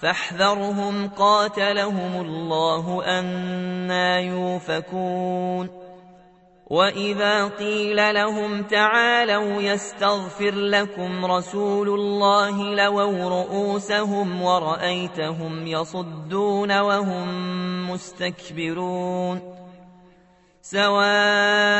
فاحذرهم قاتلهم الله أنا يوفكون. وإذا قيل لهم تعالوا يستغفر لكم رسول الله لووا رؤوسهم ورأيتهم يصدون وهم مستكبرون. سواء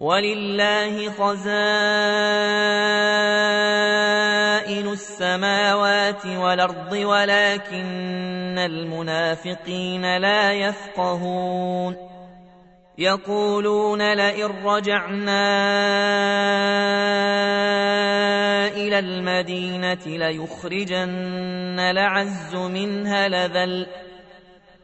ولله خزائن السماوات والارض ولكن المنافقين لا يفقهون يقولون لئن رجعنا إلى المدينة ليخرجن لعز منها لذل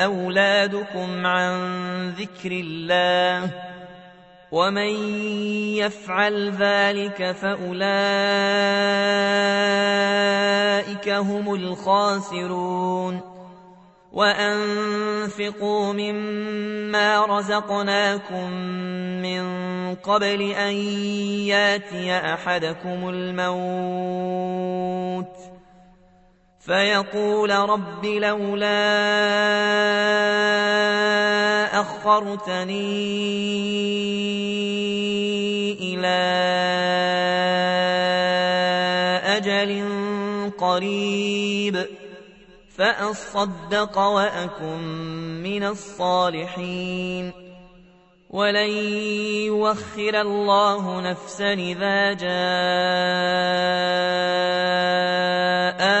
أولادكم عن ذكر الله ومن يفعل ذلك فأولئك هم الخاسرون وأنفقوا مما رزقناكم من قبل أن ياتي أحدكم الموت فيقول رب لولا أخرتني إلى أجل قريب فأصدق وأكن من الصالحين ولن يوخر الله نفسا إذا جاء